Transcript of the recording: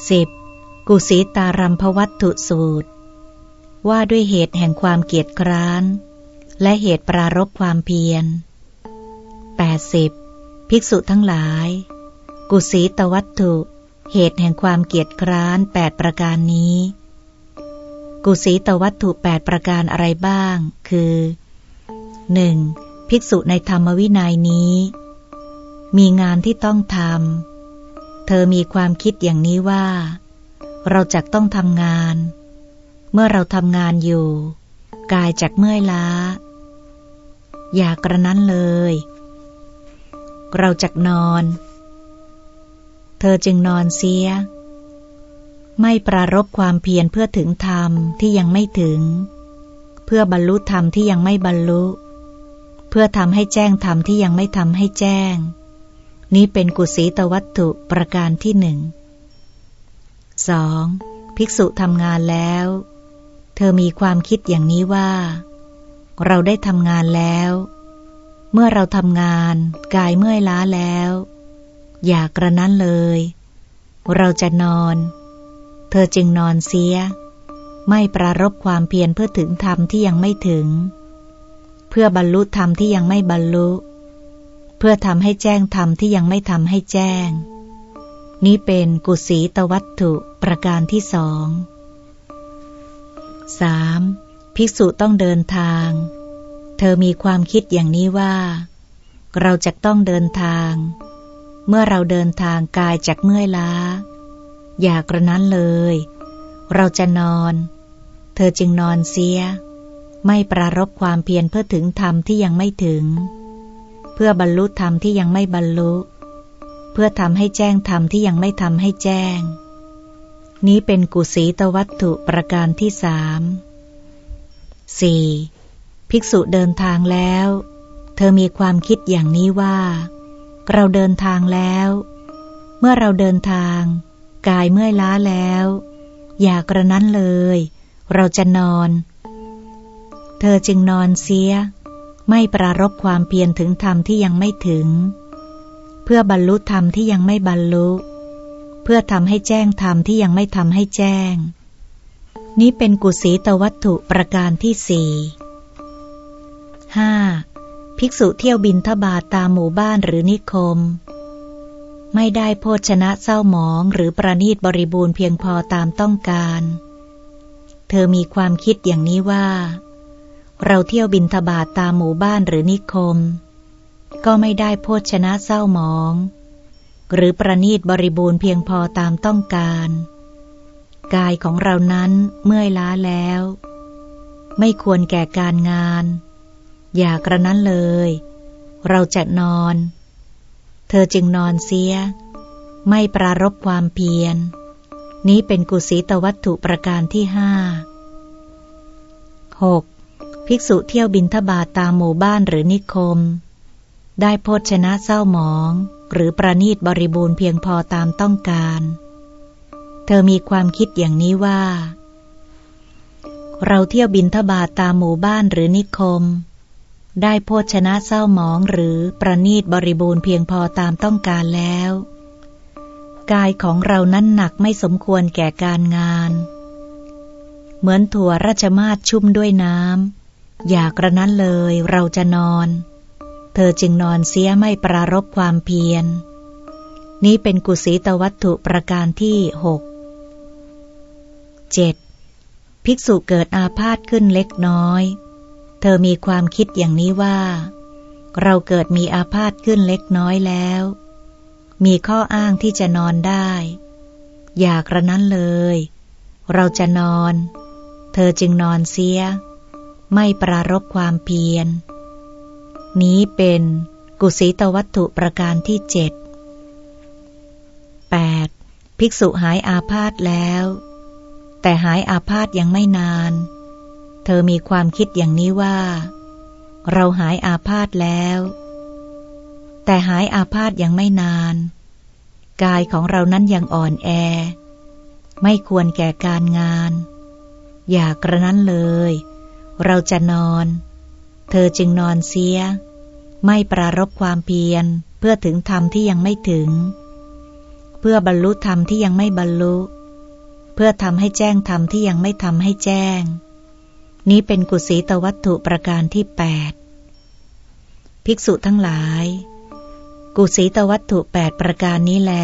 10. กุสีตารัมพวัตถุสูตร ว่าด้วยเหตุแห่งความเกียจคร้าน และเหตุปรารบความเพียร 80. ภิกษุทั้งหลาย กุสีตวัตถุ เหตุแห่งความเกียจคร้านแปดประการนี้ กุสีตวัตถุแปดประการอะไรบ้าง คือ 1. ภิกษุในธรรมวินัยนี้ มีงานที่ต้องทำ เธอมีความคิดอย่างนี้ว่า เราจะต้องทำงาน เมื่อเราทำงานอยู่ กายจากเมื่อยล้า อย่ากระนั้นเลย เราจะนอน เธอจึงนอนเสีย ไม่ปรารบความเพียรเพื่อถึงธรรมที่ยังไม่ถึง เพื่อบรรลุธรรมที่ยังไม่บรรลุ เพื่อทำให้แจ้งธรรมที่ยังไม่ทำให้แจ้ง นี้เป็นกุศีตวัตถุประการที่หนึ่ง 2. ภิกษุทำงานแล้ว เธอมีความคิดอย่างนี้ว่า เราได้ทำงานแล้ว เมื่อเราทำงานกายเมื่อยล้าแล้ว อย่ากระนั้นเลย เราจะนอน เธอจึงนอนเสีย ไม่ปรารบความเพียรเพื่อถึงธรรมที่ยังไม่ถึง เพื่อบรรลุธรรมที่ยังไม่บรรลุเพื่อทำให้แจ้งธรรมที่ยังไม่ทำให้แจ้ง นี้เป็นกุศีตวัตถุประการที่สอง 3. ภิกษุต้องเดินทาง เธอมีความคิดอย่างนี้ว่า เราจะต้องเดินทาง เมื่อเราเดินทางกายจากเมื่อยล้า อย่ากระนั้นเลย เราจะนอน เธอจึงนอนเสีย ไม่ปรารบความเพียรเพื่อถึงธรรมที่ยังไม่ถึง พื่อบรรลุธรรมที่ยังไม่บรรลุ เพื่อทำให้แจ้งธรรมที่ยังไม่ทำให้แจ้ง นี้เป็นกุศีตวัตถุประการที่สามสี่ภิกษุเดินทางแล้ว เธอมีความคิดอย่างนี้ว่า เราเดินทางแล้ว เมื่อเราเดินทาง กายเมื่อยล้าแล้ว อย่ากระนั้นเลย เราจะนอน เธอจึงนอนเสีย ไม่ปรารบความเพียรถึงธรรมที่ยังไม่ถึง เพื่อบรรลุธรรมที่ยังไม่บรรลุ เพื่อทำให้แจ้งธรรมที่ยังไม่ทำให้แจ้ง นี้เป็นกุศีตวัตถุประการที่สี่ห้าภิกษุเที่ยวบินทบาทตามหมู่บ้านหรือนิคม ไม่ได้โภชนะเศร้าหมองหรือประนีตบริบูรณ์เพียงพอตามต้องการ เธอมีความคิดอย่างนี้ว่า เราเที่ยวบินทบาทตามหมู่บ้านหรือนิคม ก็ไม่ได้โภชนะเศร้าหมอง หรือประนีตบริบูรณ์เพียงพอตามต้องการ กายของเรานั้นเมื่อยล้าแล้ว ไม่ควรแก่การงาน อย่ากระนั้นเลย เราจะนอน เธอจึงนอนเสีย ไม่ปรารบความเพียร นี้เป็นกุศีตวัตถุประการที่ห้าหก ภิกษุเที่ยวบินทบาทตามหมู่บ้านหรือนิคม ได้โพชนะเศร้าหมอง หรือประนีตบริบูรณ์เพียงพอตามต้องการ เธอมีความคิดอย่างนี้ว่า เราเที่ยวบินทบาทตามหมู่บ้านหรือนิคม ได้โพชนะเศร้าหมองหรือประนีตบริบูรณ์เพียงพอตามต้องการแล้ว กายของเรานั้นหนักไม่สมควรแก่การงานเหมือนถั่วราชมาศชุ่มด้วยน้ำ อย่ากระนั้นเลยเราจะนอน เธอจึงนอนเสียไม่ปรารบความเพียร นี้เป็นกุศีตวัตถุประการที่หกเจ็ดภิกษุเกิดอาพาธขึ้นเล็กน้อย เธอมีความคิดอย่างนี้ว่า เราเกิดมีอาพาธขึ้นเล็กน้อยแล้ว มีข้ออ้างที่จะนอนได้ อย่ากระนั้นเลย เราจะนอน เธอจึงนอนเสีย ไม่ปรารบความเพียร นี้เป็นกุศีตวัตถุประการที่เจ็ด 8. ภิกษุหายอาพาธแล้ว แต่หายอาพาธยังไม่นาน เธอมีความคิดอย่างนี้ว่า เราหายอาพาธแล้ว แต่หายอาพาธยังไม่นาน กายของเรานั้นยังอ่อนแอ ไม่ควรแก่การงาน อย่ากระนั้นเลย เราจะนอน เธอจึงนอนเสีย ไม่ปรารบความเพียรเพื่อถึงธรรมที่ยังไม่ถึง เพื่อบรรลุธรรมที่ยังไม่บรรลุ เพื่อทำให้แจ้งธรรมที่ยังไม่ทำให้แจ้ง นี้เป็นกุศีตวัตถุประการที่แปดภิกษุทั้งหลาย กุศีตวัตถุแปดประการนี้แล